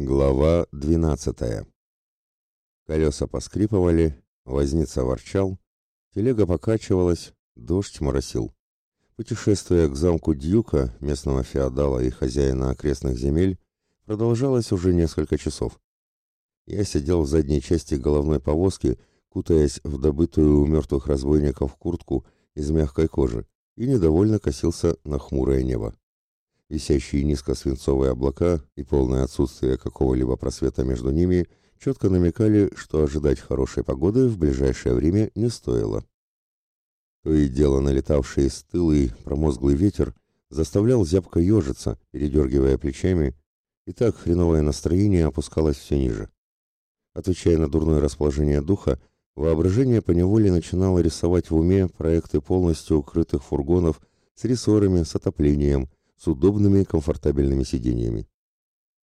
Глава двенадцатая. Колеса поскрипывали, возница ворчал, телега покачивалась, дождь моросил. Путешествие к замку Дьюка, местного феодала и хозяина окрестных земель, продолжалось уже несколько часов. Я сидел в задней части головной повозки, кутаясь в добытую у мертвых разбойников куртку из мягкой кожи, и недовольно косился на хмурое небо. Висящие низко свинцовые облака и полное отсутствие какого-либо просвета между ними четко намекали, что ожидать хорошей погоды в ближайшее время не стоило. То и дело налетавший стылый промозглый ветер заставлял зябко ежиться, передергивая плечами, и так хреновое настроение опускалось все ниже. Отвечая на дурное расположение духа, воображение поневоле начинало рисовать в уме проекты полностью укрытых фургонов с рессорами, с отоплением, с удобными комфортабельными сиденьями.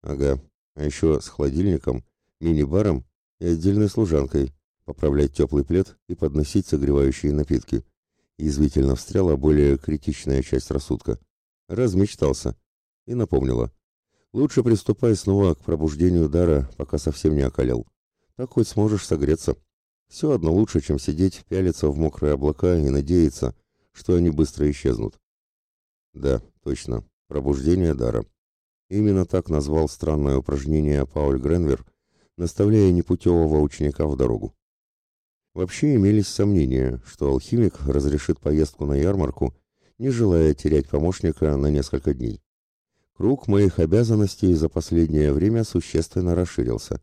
Ага, а еще с холодильником, мини-баром и отдельной служанкой, поправлять теплый плед и подносить согревающие напитки. Язвительно встряла более критичная часть рассудка. Размечтался. И напомнила. Лучше приступай снова к пробуждению дара, пока совсем не околел. Так хоть сможешь согреться. Все одно лучше, чем сидеть, пялиться в мокрые облака и надеяться, что они быстро исчезнут. Да, точно, пробуждение дара. Именно так назвал странное упражнение Пауль Гренвер, наставляя непутевого ученика в дорогу. Вообще имелись сомнения, что алхимик разрешит поездку на ярмарку, не желая терять помощника на несколько дней. Круг моих обязанностей за последнее время существенно расширился.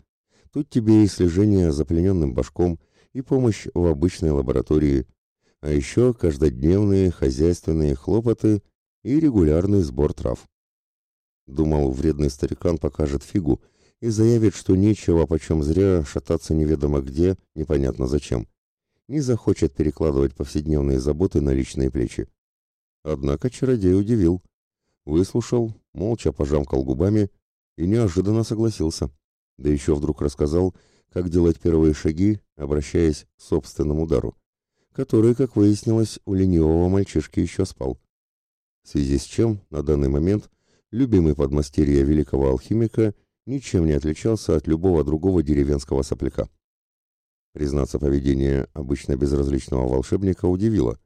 Тут тебе и слежение за плененным башком, и помощь в обычной лаборатории, а еще каждодневные хозяйственные хлопоты и регулярный сбор трав. Думал, вредный старикан покажет фигу и заявит, что нечего почем зря шататься неведомо где, непонятно зачем. Не захочет перекладывать повседневные заботы на личные плечи. Однако чародей удивил. Выслушал, молча пожамкал губами и неожиданно согласился. Да еще вдруг рассказал, как делать первые шаги, обращаясь к собственному удару, который, как выяснилось, у ленивого мальчишки еще спал в связи с чем на данный момент любимый подмастерье великого алхимика ничем не отличался от любого другого деревенского сопляка. Признаться, поведение обычно безразличного волшебника удивило.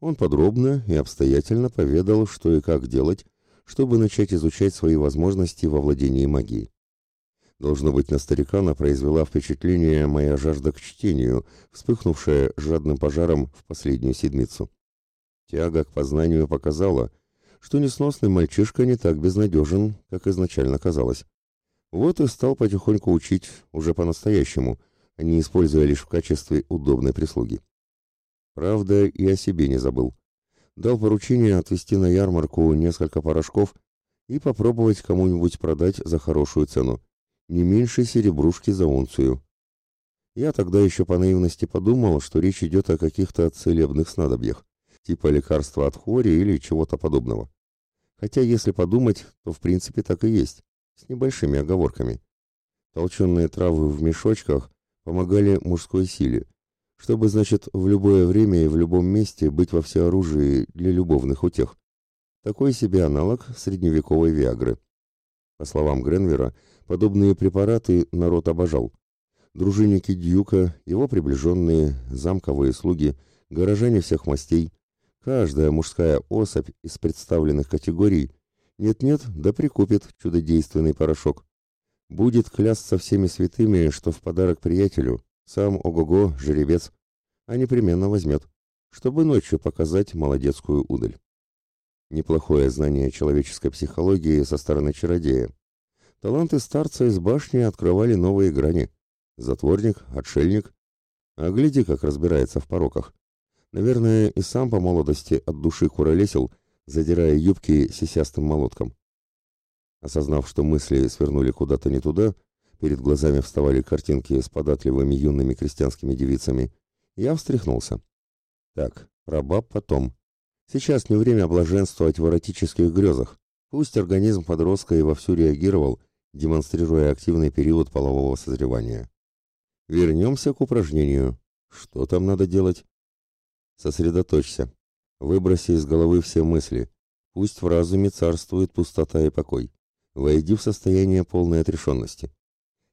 Он подробно и обстоятельно поведал, что и как делать, чтобы начать изучать свои возможности во владении магией. Должно быть, на старикана произвела впечатление моя жажда к чтению, вспыхнувшая жадным пожаром в последнюю седмицу. Тяга к познанию показала, что несносный мальчишка не так безнадежен, как изначально казалось. Вот и стал потихоньку учить уже по-настоящему, а не используя лишь в качестве удобной прислуги. Правда, и о себе не забыл. Дал поручение отвезти на ярмарку несколько порошков и попробовать кому-нибудь продать за хорошую цену, не меньше серебрушки за унцию. Я тогда еще по наивности подумал, что речь идет о каких-то целебных снадобьях типа лекарства от хвори или чего-то подобного. Хотя, если подумать, то в принципе так и есть, с небольшими оговорками. Толченые травы в мешочках помогали мужской силе, чтобы, значит, в любое время и в любом месте быть во всеоружии для любовных утех. Такой себе аналог средневековой Виагры. По словам Гренвера, подобные препараты народ обожал. Дружинники Дьюка, его приближенные, замковые слуги, горожане всех мастей, Каждая мужская особь из представленных категорий нет-нет, да прикупит чудодейственный порошок. Будет клясться всеми святыми, что в подарок приятелю сам ого-го жеребец, а непременно возьмет, чтобы ночью показать молодецкую удаль. Неплохое знание человеческой психологии со стороны чародея. Таланты старца из башни открывали новые грани. Затворник, отшельник. А гляди, как разбирается в пороках. Наверное, и сам по молодости от души куролесил, задирая юбки сисястым молотком. Осознав, что мысли свернули куда-то не туда, перед глазами вставали картинки с податливыми юными крестьянскими девицами, я встряхнулся. Так, про потом. Сейчас не время блаженствовать в эротических грезах. Пусть организм подростка и вовсю реагировал, демонстрируя активный период полового созревания. Вернемся к упражнению. Что там надо делать? Сосредоточься. Выброси из головы все мысли. Пусть в разуме царствует пустота и покой. Войди в состояние полной отрешенности.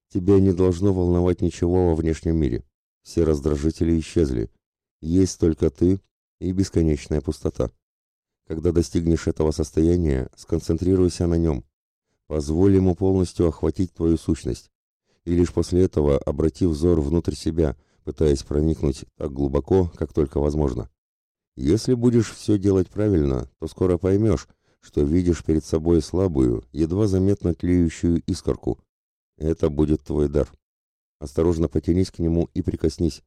Тебя не должно волновать ничего во внешнем мире. Все раздражители исчезли. Есть только ты и бесконечная пустота. Когда достигнешь этого состояния, сконцентрируйся на нем. Позволь ему полностью охватить твою сущность. И лишь после этого обрати взор внутрь себя, пытаясь проникнуть так глубоко, как только возможно. Если будешь все делать правильно, то скоро поймешь, что видишь перед собой слабую, едва заметно тлеющую искорку. Это будет твой дар. Осторожно потянись к нему и прикоснись.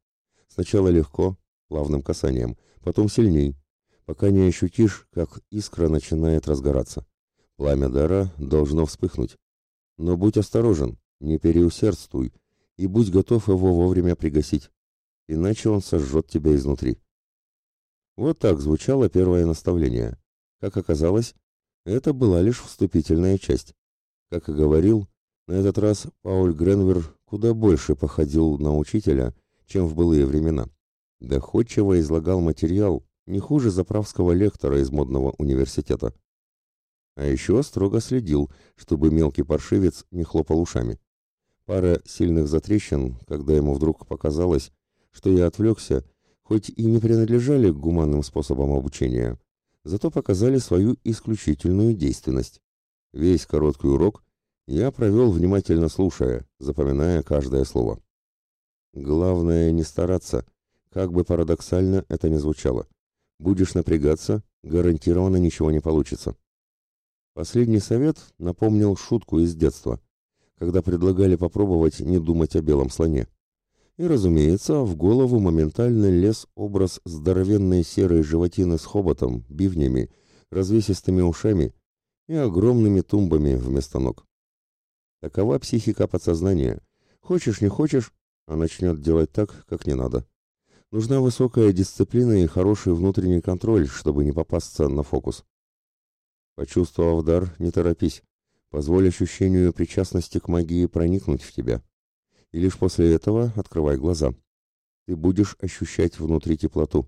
Сначала легко, плавным касанием, потом сильней, пока не ощутишь, как искра начинает разгораться. Пламя дара должно вспыхнуть. Но будь осторожен, не переусердствуй и будь готов его вовремя пригасить, иначе он сожжет тебя изнутри. Вот так звучало первое наставление. Как оказалось, это была лишь вступительная часть. Как и говорил, на этот раз Пауль Гренвер куда больше походил на учителя, чем в былые времена. Доходчиво излагал материал, не хуже заправского лектора из модного университета. А еще строго следил, чтобы мелкий паршивец не хлопал ушами. Пара сильных затрещин, когда ему вдруг показалось, что я отвлекся, хоть и не принадлежали к гуманным способам обучения, зато показали свою исключительную действенность. Весь короткий урок я провел внимательно слушая, запоминая каждое слово. Главное не стараться, как бы парадоксально это ни звучало. Будешь напрягаться, гарантированно ничего не получится. Последний совет напомнил шутку из детства, когда предлагали попробовать не думать о белом слоне. И, разумеется, в голову моментально лез образ здоровенной серой животины с хоботом, бивнями, развесистыми ушами и огромными тумбами вместо ног. Такова психика подсознания. Хочешь, не хочешь, а начнет делать так, как не надо. Нужна высокая дисциплина и хороший внутренний контроль, чтобы не попасться на фокус. Почувствовав дар, не торопись. Позволь ощущению причастности к магии проникнуть в тебя и лишь после этого открывай глаза. Ты будешь ощущать внутри теплоту.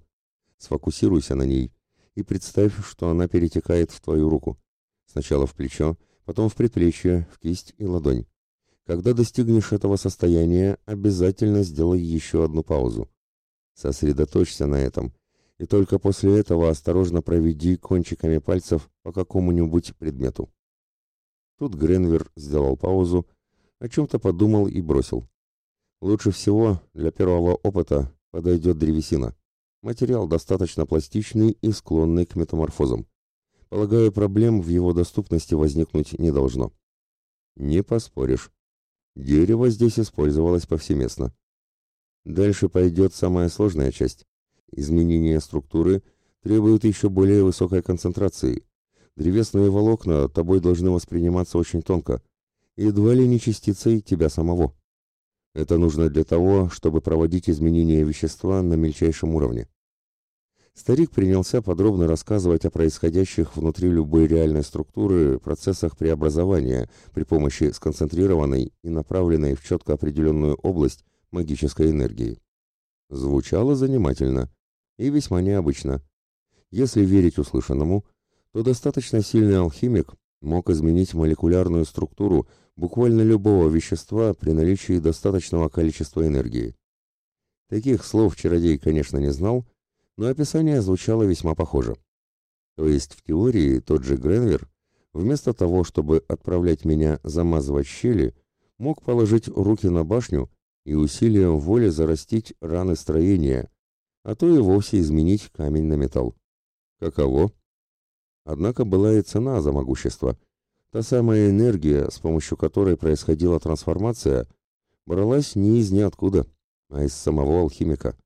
Сфокусируйся на ней и представь, что она перетекает в твою руку. Сначала в плечо, потом в предплечье, в кисть и ладонь. Когда достигнешь этого состояния, обязательно сделай еще одну паузу. Сосредоточься на этом, и только после этого осторожно проведи кончиками пальцев по какому-нибудь предмету. Тут Гренвер сделал паузу, о чем-то подумал и бросил. Лучше всего для первого опыта подойдет древесина. Материал достаточно пластичный и склонный к метаморфозам. Полагаю, проблем в его доступности возникнуть не должно. Не поспоришь. Дерево здесь использовалось повсеместно. Дальше пойдет самая сложная часть. Изменение структуры требует еще более высокой концентрации. Древесные волокна тобой должны восприниматься очень тонко, едва ли не частицей тебя самого. Это нужно для того, чтобы проводить изменения вещества на мельчайшем уровне. Старик принялся подробно рассказывать о происходящих внутри любой реальной структуры процессах преобразования при помощи сконцентрированной и направленной в четко определенную область магической энергии. Звучало занимательно и весьма необычно. Если верить услышанному, то достаточно сильный алхимик мог изменить молекулярную структуру буквально любого вещества при наличии достаточного количества энергии. Таких слов чародей, конечно, не знал, но описание звучало весьма похоже. То есть в теории тот же Гренвер, вместо того, чтобы отправлять меня замазывать щели, мог положить руки на башню и усилием воли зарастить раны строения, а то и вовсе изменить камень на металл. Каково? Однако была и цена за могущество – Та самая энергия, с помощью которой происходила трансформация, бралась не из ниоткуда, а из самого алхимика.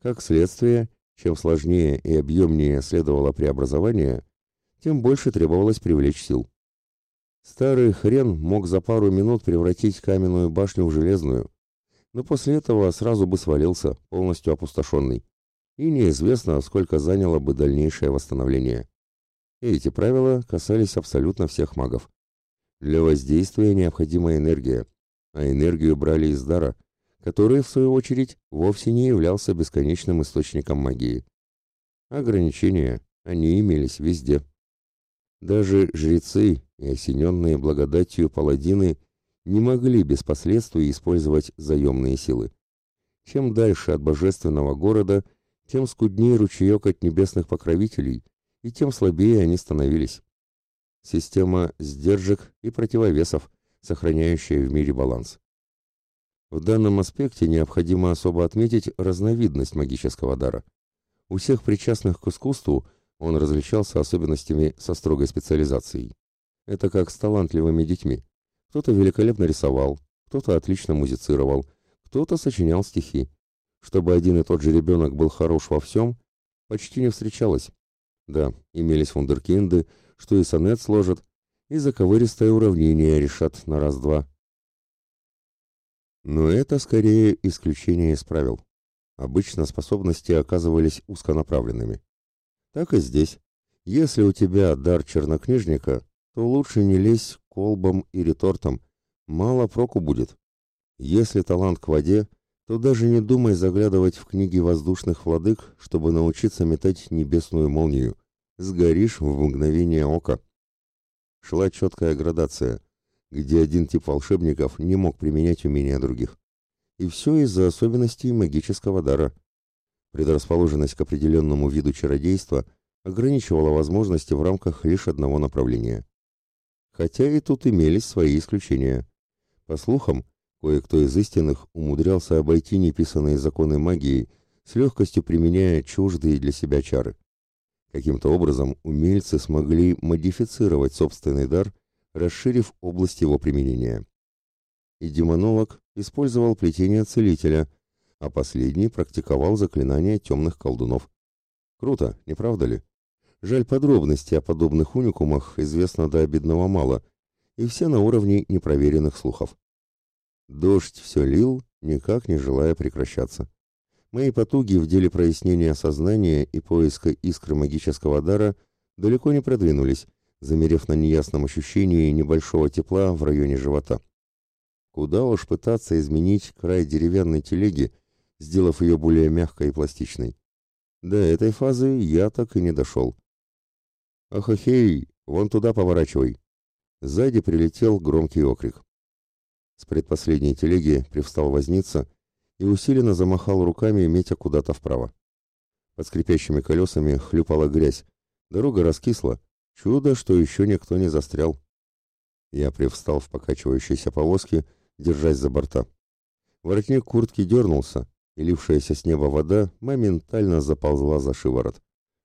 Как следствие, чем сложнее и объемнее следовало преобразование, тем больше требовалось привлечь сил. Старый хрен мог за пару минут превратить каменную башню в железную, но после этого сразу бы свалился, полностью опустошенный, и неизвестно, сколько заняло бы дальнейшее восстановление. И эти правила касались абсолютно всех магов. Для воздействия необходима энергия, а энергию брали из дара, который, в свою очередь, вовсе не являлся бесконечным источником магии. Ограничения, они имелись везде. Даже жрецы и осененные благодатью паладины не могли без последствий использовать заемные силы. Чем дальше от божественного города, тем скуднее ручеек от небесных покровителей, и тем слабее они становились. Система сдержек и противовесов, сохраняющая в мире баланс. В данном аспекте необходимо особо отметить разновидность магического дара. У всех причастных к искусству он различался особенностями со строгой специализацией. Это как с талантливыми детьми. Кто-то великолепно рисовал, кто-то отлично музицировал, кто-то сочинял стихи. Чтобы один и тот же ребенок был хорош во всем, почти не встречалось. Да, имелись вундеркинды, что и сонет сложат, и заковыристое уравнение решат на раз-два. Но это скорее исключение из правил. Обычно способности оказывались узконаправленными. Так и здесь. Если у тебя дар чернокнижника, то лучше не лезь колбом и ретортом, мало проку будет. Если талант к воде, то даже не думай заглядывать в книги воздушных владык, чтобы научиться метать небесную молнию. Сгоришь в мгновение ока. Шла четкая градация, где один тип волшебников не мог применять умения других. И все из-за особенностей магического дара. Предрасположенность к определенному виду чародейства ограничивала возможности в рамках лишь одного направления. Хотя и тут имелись свои исключения. По слухам, кое-кто из истинных умудрялся обойти неписанные законы магии, с легкостью применяя чуждые для себя чары. Каким-то образом умельцы смогли модифицировать собственный дар, расширив область его применения. И демонолог использовал плетение целителя, а последний практиковал заклинания темных колдунов. Круто, не правда ли? Жаль, подробности о подобных уникумах известно до обидного мало, и все на уровне непроверенных слухов. Дождь все лил, никак не желая прекращаться. Мои потуги в деле прояснения сознания и поиска искры магического дара далеко не продвинулись, замерев на неясном ощущении небольшого тепла в районе живота. Куда уж пытаться изменить край деревянной телеги, сделав ее более мягкой и пластичной. До этой фазы я так и не дошел. «Ахахей, вон туда поворачивай!» Сзади прилетел громкий окрик. С предпоследней телеги привстал возница и усиленно замахал руками, метя куда-то вправо. Под скрипящими колесами хлюпала грязь. Дорога раскисла. Чудо, что еще никто не застрял. Я привстал в покачивающейся повозке, держась за борта. Воротник куртки дернулся, и лившаяся с неба вода моментально заползла за шиворот.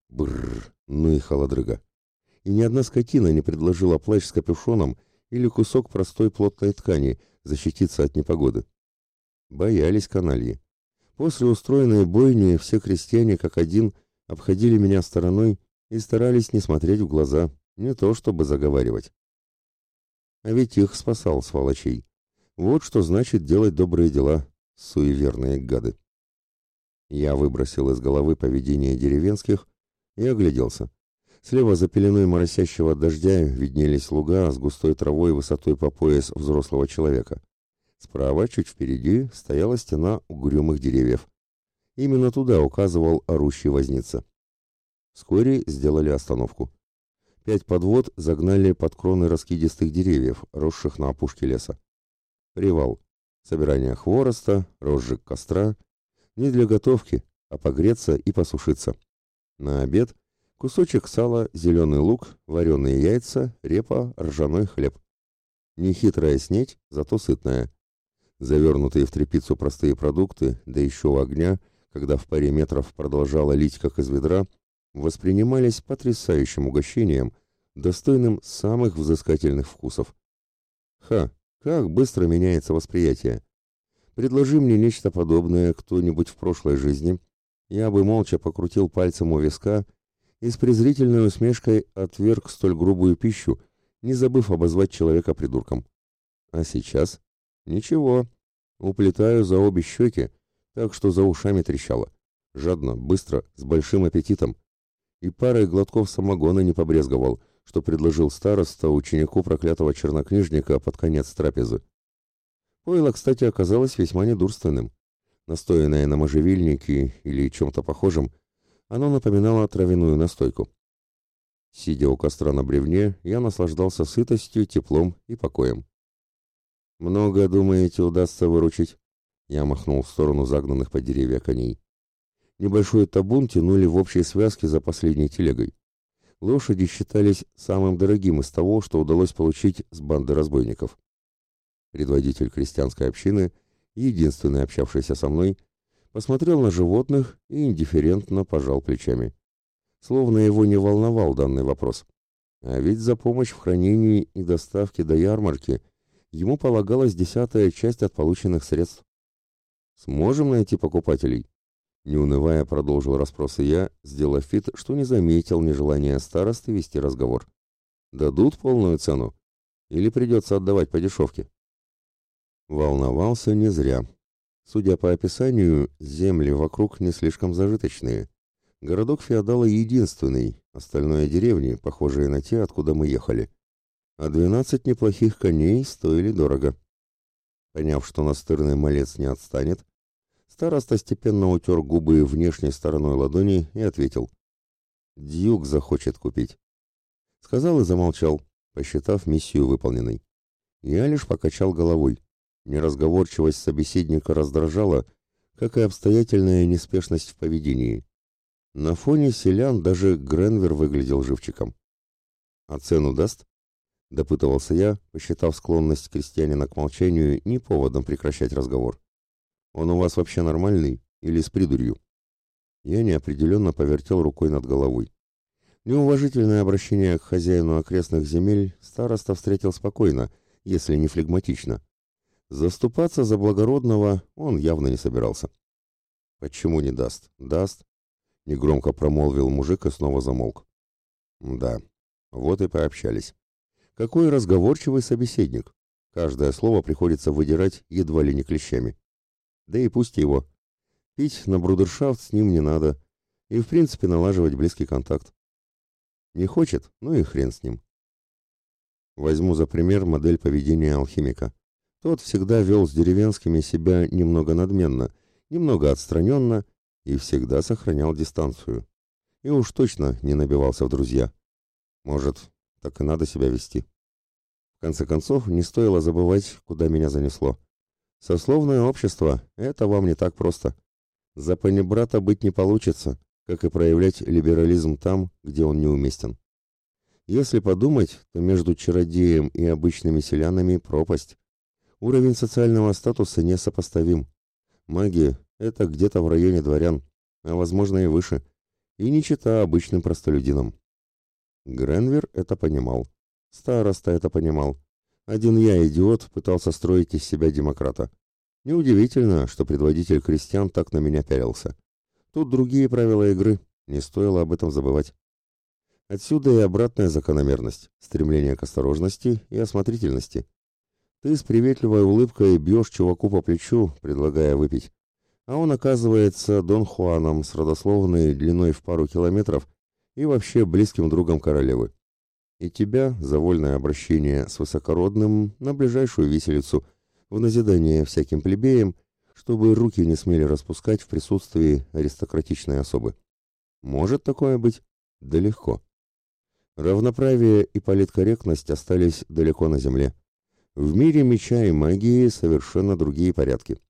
Бррр, ну и холодрыга и ни одна скотина не предложила плащ с капюшоном или кусок простой плотной ткани защититься от непогоды. Боялись канальи. После устроенной бойни все крестьяне как один обходили меня стороной и старались не смотреть в глаза, не то чтобы заговаривать. А ведь их спасал сволочей. Вот что значит делать добрые дела, суеверные гады. Я выбросил из головы поведение деревенских и огляделся. Слева за пеленой моросящего дождя виднелись луга с густой травой высотой по пояс взрослого человека. Справа, чуть впереди, стояла стена угрюмых деревьев. Именно туда указывал орущий возница. Вскоре сделали остановку. Пять подвод загнали под кроны раскидистых деревьев, росших на опушке леса. Привал. Собирание хвороста, розжиг костра. Не для готовки, а погреться и посушиться. На обед Кусочек сала, зеленый лук, вареные яйца, репа, ржаной хлеб. Нехитрая снеть, зато сытная. Завернутые в тряпицу простые продукты, да еще у огня, когда в паре метров продолжало лить, как из ведра, воспринимались потрясающим угощением, достойным самых взыскательных вкусов. Ха, как быстро меняется восприятие. Предложи мне нечто подобное кто-нибудь в прошлой жизни, я бы молча покрутил пальцем у виска и с презрительной усмешкой отверг столь грубую пищу, не забыв обозвать человека придурком. А сейчас? Ничего. Уплетаю за обе щеки, так что за ушами трещало. Жадно, быстро, с большим аппетитом. И парой глотков самогона не побрезговал, что предложил староста ученику проклятого чернокнижника под конец трапезы. Пойло, кстати, оказалось весьма недурственным. Настоянное на можжевельнике или чем-то похожем, оно напоминало травяную настойку. Сидя у костра на бревне, я наслаждался сытостью, теплом и покоем. «Много, думаете, удастся выручить?» Я махнул в сторону загнанных под деревья коней. Небольшой табун тянули в общей связке за последней телегой. Лошади считались самым дорогим из того, что удалось получить с банды разбойников. Предводитель крестьянской общины, единственный общавшийся со мной, посмотрел на животных и индифферентно пожал плечами. Словно его не волновал данный вопрос. А ведь за помощь в хранении и доставке до ярмарки ему полагалась десятая часть от полученных средств. «Сможем найти покупателей?» Не унывая, продолжил расспросы я, сделав вид, что не заметил нежелания старосты вести разговор. «Дадут полную цену? Или придется отдавать по дешевке?» Волновался не зря. Судя по описанию, земли вокруг не слишком зажиточные. Городок феодала единственный, остальное деревни, похожие на те, откуда мы ехали. А двенадцать неплохих коней стоили дорого. Поняв, что настырный малец не отстанет, староста степенно утер губы внешней стороной ладони и ответил. «Дьюк захочет купить». Сказал и замолчал, посчитав миссию выполненной. Я лишь покачал головой. Неразговорчивость собеседника раздражала, как и обстоятельная неспешность в поведении. На фоне селян даже Гренвер выглядел живчиком. «А цену даст?» — допытывался я, посчитав склонность крестьянина к молчанию не поводом прекращать разговор. «Он у вас вообще нормальный или с придурью?» Я неопределенно повертел рукой над головой. Неуважительное обращение к хозяину окрестных земель староста встретил спокойно, если не флегматично. Заступаться за благородного он явно не собирался. «Почему не даст?» «Даст негромко промолвил мужик и снова замолк. Да, вот и пообщались. Какой разговорчивый собеседник. Каждое слово приходится выдирать едва ли не клещами. Да и пусть его. Пить на брудершафт с ним не надо. И в принципе налаживать близкий контакт. Не хочет, ну и хрен с ним. Возьму за пример модель поведения алхимика. Тот всегда вел с деревенскими себя немного надменно, немного отстраненно и всегда сохранял дистанцию. И уж точно не набивался в друзья. Может, так и надо себя вести. В конце концов, не стоило забывать, куда меня занесло. Сословное общество — это вам не так просто. За панибрата быть не получится, как и проявлять либерализм там, где он неуместен. Если подумать, то между чародеем и обычными селянами пропасть. Уровень социального статуса несопоставим. Маги это где-то в районе дворян, а возможно и выше, и не чита обычным простолюдинам. Гренвер это понимал. Староста это понимал. Один я, идиот, пытался строить из себя демократа. Неудивительно, что предводитель крестьян так на меня пялился. Тут другие правила игры, не стоило об этом забывать. Отсюда и обратная закономерность, стремление к осторожности и осмотрительности. Ты с приветливой улыбкой бьешь чуваку по плечу, предлагая выпить а он оказывается Дон Хуаном с родословной длиной в пару километров и вообще близким другом королевы. И тебя за вольное обращение с высокородным на ближайшую виселицу в назидание всяким плебеям, чтобы руки не смели распускать в присутствии аристократичной особы. Может такое быть? Да легко. Равноправие и политкорректность остались далеко на земле. В мире меча и магии совершенно другие порядки.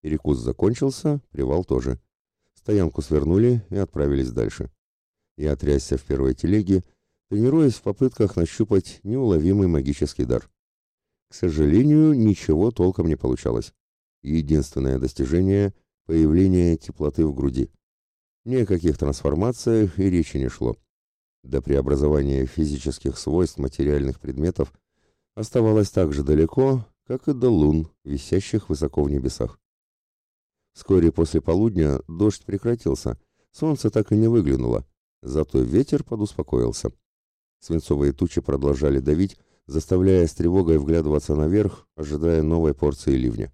Перекус закончился, привал тоже. Стоянку свернули и отправились дальше. Я трясся в первой телеге, тренируясь в попытках нащупать неуловимый магический дар. К сожалению, ничего толком не получалось. Единственное достижение — появление теплоты в груди. Ни о каких трансформациях и речи не шло. До преобразования физических свойств материальных предметов оставалось так же далеко, как и до лун, висящих высоко в небесах. Вскоре после полудня дождь прекратился, солнце так и не выглянуло, зато ветер подуспокоился. Свинцовые тучи продолжали давить, заставляя с тревогой вглядываться наверх, ожидая новой порции ливня.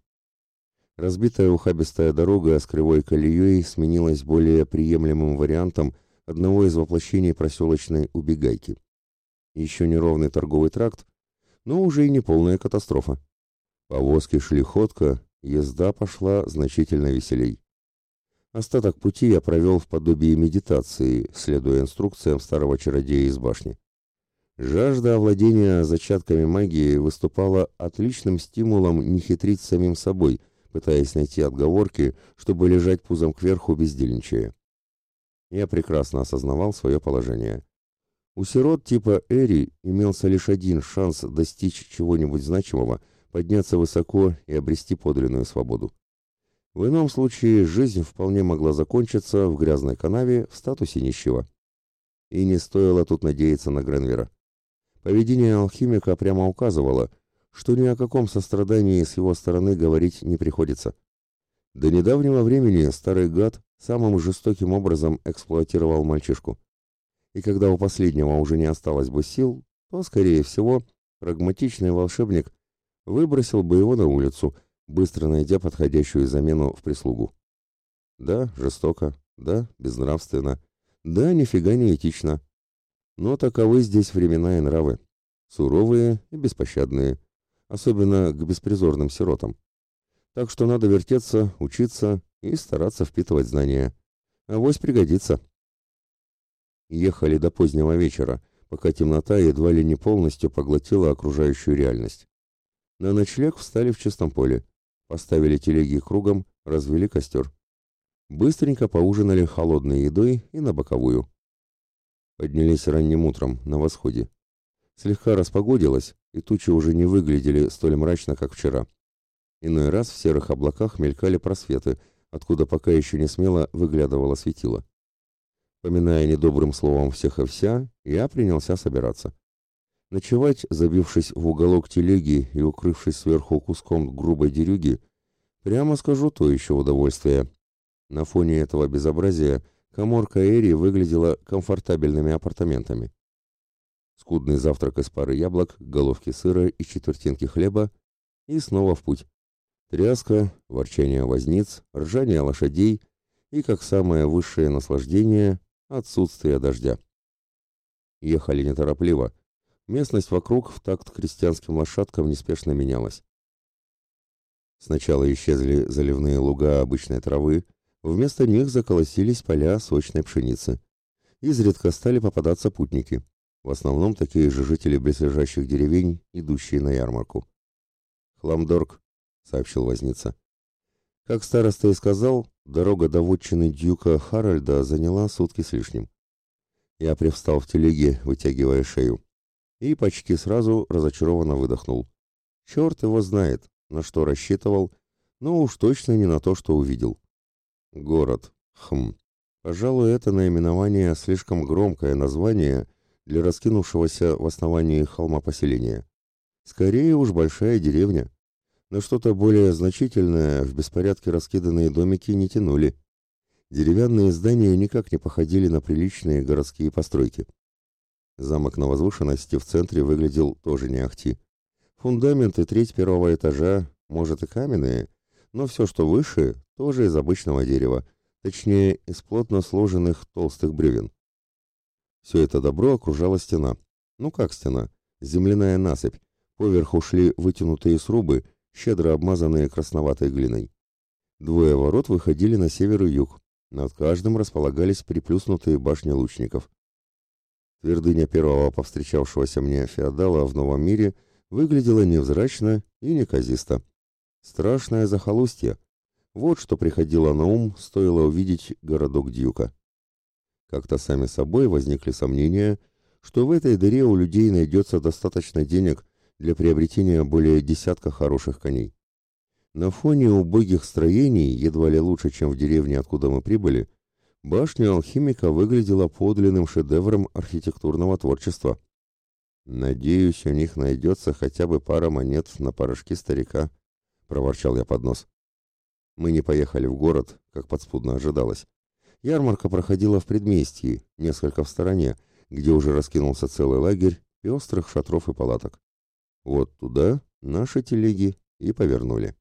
Разбитая ухабистая дорога с кривой колеей сменилась более приемлемым вариантом одного из воплощений проселочной убегайки. Еще неровный торговый тракт, но уже и не полная катастрофа. Повозки шли ходко, езда пошла значительно веселей. Остаток пути я провел в подобии медитации, следуя инструкциям старого чародея из башни. Жажда овладения зачатками магии выступала отличным стимулом не хитрить самим собой, пытаясь найти отговорки, чтобы лежать пузом кверху бездельничая. Я прекрасно осознавал свое положение. У сирот типа Эри имелся лишь один шанс достичь чего-нибудь значимого, подняться высоко и обрести подлинную свободу. В ином случае жизнь вполне могла закончиться в грязной канаве в статусе нищего. И не стоило тут надеяться на Гренвера. Поведение алхимика прямо указывало, что ни о каком сострадании с его стороны говорить не приходится. До недавнего времени старый гад самым жестоким образом эксплуатировал мальчишку. И когда у последнего уже не осталось бы сил, то, скорее всего, прагматичный волшебник выбросил бы его на улицу, быстро найдя подходящую замену в прислугу. Да, жестоко, да, безнравственно, да, нифига не этично. Но таковы здесь времена и нравы. Суровые и беспощадные, особенно к беспризорным сиротам. Так что надо вертеться, учиться и стараться впитывать знания. Авось пригодится. Ехали до позднего вечера, пока темнота едва ли не полностью поглотила окружающую реальность. На ночлег встали в чистом поле, поставили телеги кругом, развели костер. Быстренько поужинали холодной едой и на боковую. Поднялись ранним утром, на восходе. Слегка распогодилось, и тучи уже не выглядели столь мрачно, как вчера. Иной раз в серых облаках мелькали просветы, откуда пока еще не смело выглядывало светило. Поминая недобрым словом всех и вся, я принялся собираться. Ночевать, забившись в уголок телеги и укрывшись сверху куском грубой дерюги, прямо скажу, то еще удовольствие. На фоне этого безобразия коморка Эри выглядела комфортабельными апартаментами. Скудный завтрак из пары яблок, головки сыра и четвертинки хлеба, и снова в путь. Тряска, ворчание возниц, ржание лошадей и, как самое высшее наслаждение, отсутствие дождя. Ехали неторопливо. Местность вокруг в такт крестьянским лошадкам неспешно менялась. Сначала исчезли заливные луга обычной травы, вместо них заколосились поля сочной пшеницы. Изредка стали попадаться путники, в основном такие же жители близлежащих деревень, идущие на ярмарку. «Хламдорг», — сообщил возница. Как староста и сказал, дорога до вотчины дюка Харальда заняла сутки с лишним. Я привстал в телеге, вытягивая шею, и почти сразу разочарованно выдохнул. Черт его знает, на что рассчитывал, но уж точно не на то, что увидел. Город. Хм. Пожалуй, это наименование слишком громкое название для раскинувшегося в основании холма поселения. Скорее уж большая деревня но что-то более значительное в беспорядке раскиданные домики не тянули. Деревянные здания никак не походили на приличные городские постройки. Замок на возвышенности в центре выглядел тоже не ахти. Фундаменты треть первого этажа, может и каменные, но все, что выше, тоже из обычного дерева, точнее, из плотно сложенных толстых бревен. Все это добро окружала стена. Ну как стена? Земляная насыпь. Поверху шли вытянутые срубы, щедро обмазанные красноватой глиной. Двое ворот выходили на север и юг. Над каждым располагались приплюснутые башни лучников. Твердыня первого повстречавшегося мне феодала в новом мире выглядела невзрачно и неказисто. Страшное захолустье. Вот что приходило на ум, стоило увидеть городок Дьюка. Как-то сами собой возникли сомнения, что в этой дыре у людей найдется достаточно денег, для приобретения более десятка хороших коней. На фоне убогих строений, едва ли лучше, чем в деревне, откуда мы прибыли, башня алхимика выглядела подлинным шедевром архитектурного творчества. «Надеюсь, у них найдется хотя бы пара монет на порошки старика», — проворчал я под нос. Мы не поехали в город, как подспудно ожидалось. Ярмарка проходила в предместье, несколько в стороне, где уже раскинулся целый лагерь пестрых шатров и палаток. Вот туда наши телеги и повернули.